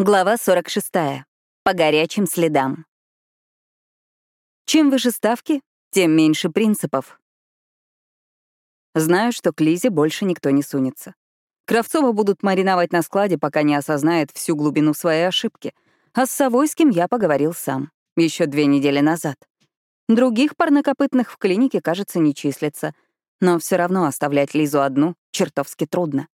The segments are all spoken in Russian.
Глава 46. По горячим следам. Чем выше ставки, тем меньше принципов. Знаю, что к Лизе больше никто не сунется. Кравцова будут мариновать на складе, пока не осознает всю глубину своей ошибки. А с Савойским я поговорил сам, еще две недели назад. Других парнокопытных в клинике, кажется, не числится. Но все равно оставлять Лизу одну чертовски трудно.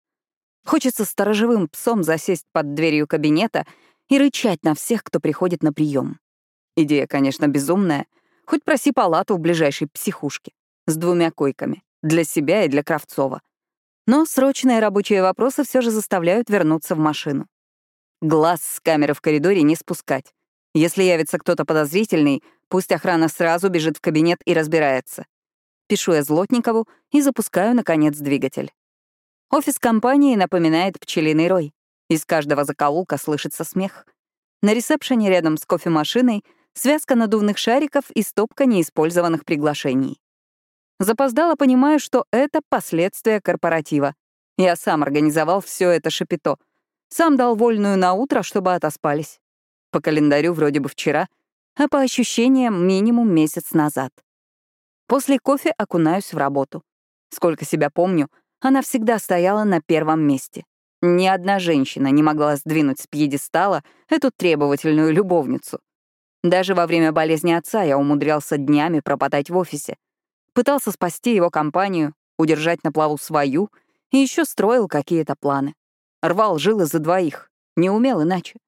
Хочется сторожевым псом засесть под дверью кабинета и рычать на всех, кто приходит на прием. Идея, конечно, безумная. Хоть проси палату в ближайшей психушке. С двумя койками. Для себя и для Кравцова. Но срочные рабочие вопросы все же заставляют вернуться в машину. Глаз с камеры в коридоре не спускать. Если явится кто-то подозрительный, пусть охрана сразу бежит в кабинет и разбирается. Пишу я Злотникову и запускаю, наконец, двигатель. Офис компании напоминает пчелиный рой. Из каждого закоулка слышится смех. На ресепшене рядом с кофемашиной связка надувных шариков и стопка неиспользованных приглашений. Запоздало понимаю, что это последствия корпоратива. Я сам организовал все это шапито. Сам дал вольную на утро, чтобы отоспались. По календарю вроде бы вчера, а по ощущениям минимум месяц назад. После кофе окунаюсь в работу. Сколько себя помню — она всегда стояла на первом месте. Ни одна женщина не могла сдвинуть с пьедестала эту требовательную любовницу. Даже во время болезни отца я умудрялся днями пропадать в офисе. Пытался спасти его компанию, удержать на плаву свою и еще строил какие-то планы. Рвал жилы за двоих, не умел иначе.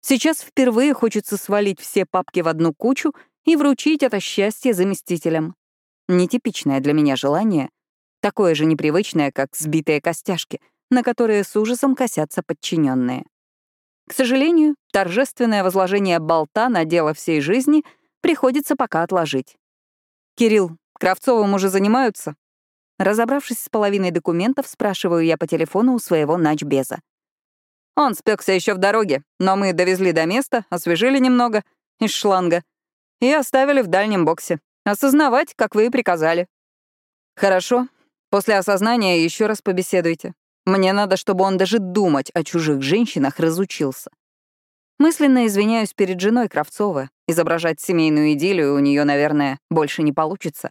Сейчас впервые хочется свалить все папки в одну кучу и вручить это счастье заместителям. Нетипичное для меня желание, такое же непривычное, как сбитые костяшки, на которые с ужасом косятся подчиненные. К сожалению, торжественное возложение болта на дело всей жизни приходится пока отложить. «Кирилл, Кравцовым уже занимаются?» Разобравшись с половиной документов, спрашиваю я по телефону у своего начбеза. Он спекся еще в дороге, но мы довезли до места, освежили немного из шланга и оставили в дальнем боксе. Осознавать, как вы и приказали. Хорошо, После осознания еще раз побеседуйте. Мне надо, чтобы он даже думать о чужих женщинах разучился. Мысленно извиняюсь перед женой Кравцова. Изображать семейную идиллию у нее, наверное, больше не получится.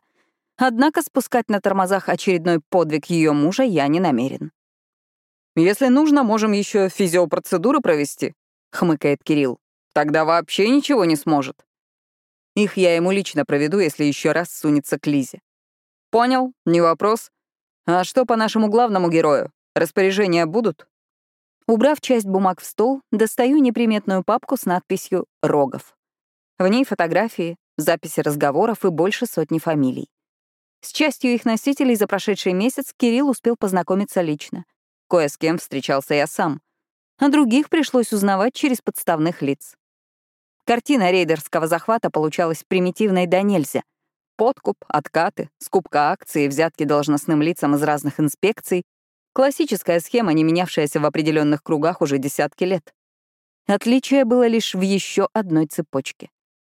Однако спускать на тормозах очередной подвиг ее мужа я не намерен. «Если нужно, можем еще физиопроцедуры провести», — хмыкает Кирилл. «Тогда вообще ничего не сможет». Их я ему лично проведу, если еще раз сунется к Лизе. «Понял, не вопрос. «А что по нашему главному герою? Распоряжения будут?» Убрав часть бумаг в стол, достаю неприметную папку с надписью «Рогов». В ней фотографии, записи разговоров и больше сотни фамилий. С частью их носителей за прошедший месяц Кирилл успел познакомиться лично. Кое с кем встречался я сам. А других пришлось узнавать через подставных лиц. Картина рейдерского захвата получалась примитивной до нельзя — Подкуп, откаты, скупка акций, взятки должностным лицам из разных инспекций — классическая схема, не менявшаяся в определенных кругах уже десятки лет. Отличие было лишь в еще одной цепочке.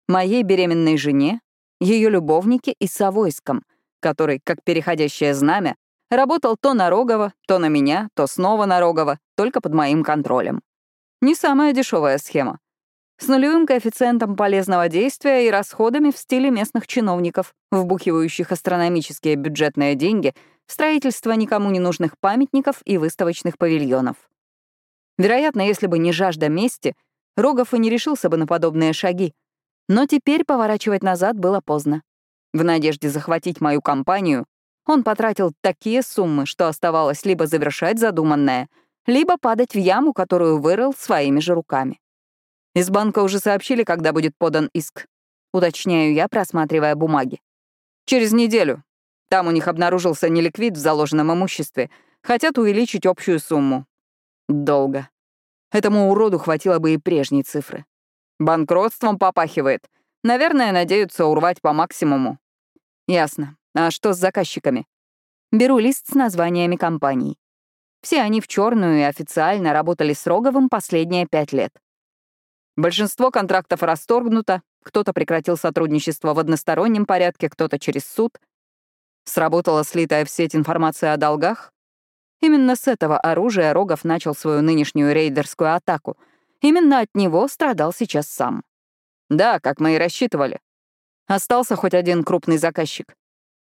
Моей беременной жене, ее любовнике и Савойском, который, как переходящее знамя, работал то на Рогова, то на меня, то снова на Рогова, только под моим контролем. Не самая дешевая схема с нулевым коэффициентом полезного действия и расходами в стиле местных чиновников, вбухивающих астрономические бюджетные деньги в строительство никому не нужных памятников и выставочных павильонов. Вероятно, если бы не жажда мести, Рогов и не решился бы на подобные шаги. Но теперь поворачивать назад было поздно. В надежде захватить мою компанию, он потратил такие суммы, что оставалось либо завершать задуманное, либо падать в яму, которую вырыл своими же руками. Из банка уже сообщили, когда будет подан иск. Уточняю я, просматривая бумаги. Через неделю. Там у них обнаружился неликвид в заложенном имуществе. Хотят увеличить общую сумму. Долго. Этому уроду хватило бы и прежней цифры. Банкротством попахивает. Наверное, надеются урвать по максимуму. Ясно. А что с заказчиками? Беру лист с названиями компаний. Все они в черную и официально работали с Роговым последние пять лет. Большинство контрактов расторгнуто, кто-то прекратил сотрудничество в одностороннем порядке, кто-то через суд. Сработала слитая в сеть информация о долгах. Именно с этого оружия Рогов начал свою нынешнюю рейдерскую атаку Именно от него страдал сейчас сам. Да, как мы и рассчитывали. Остался хоть один крупный заказчик.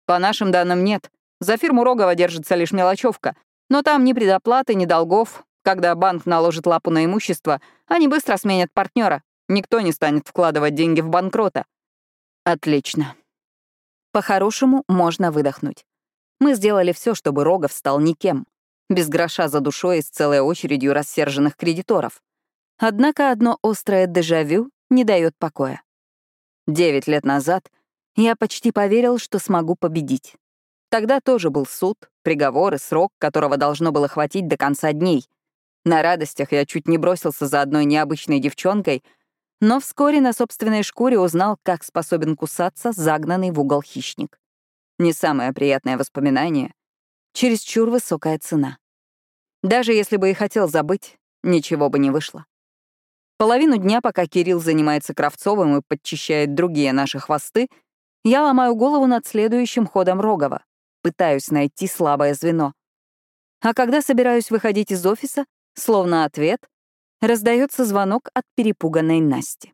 По нашим данным, нет. За фирму Рогова держится лишь мелочевка, но там ни предоплаты, ни долгов. Когда банк наложит лапу на имущество, они быстро сменят партнера. Никто не станет вкладывать деньги в банкрота. Отлично. По-хорошему, можно выдохнуть. Мы сделали все, чтобы Рогов стал никем. Без гроша за душой и с целой очередью рассерженных кредиторов. Однако одно острое дежавю не дает покоя. Девять лет назад я почти поверил, что смогу победить. Тогда тоже был суд, приговор и срок, которого должно было хватить до конца дней. На радостях я чуть не бросился за одной необычной девчонкой, но вскоре на собственной шкуре узнал, как способен кусаться загнанный в угол хищник. Не самое приятное воспоминание. Чересчур высокая цена. Даже если бы и хотел забыть, ничего бы не вышло. Половину дня, пока Кирилл занимается Кравцовым и подчищает другие наши хвосты, я ломаю голову над следующим ходом Рогова пытаюсь найти слабое звено. А когда собираюсь выходить из офиса, словно ответ, раздается звонок от перепуганной Насти.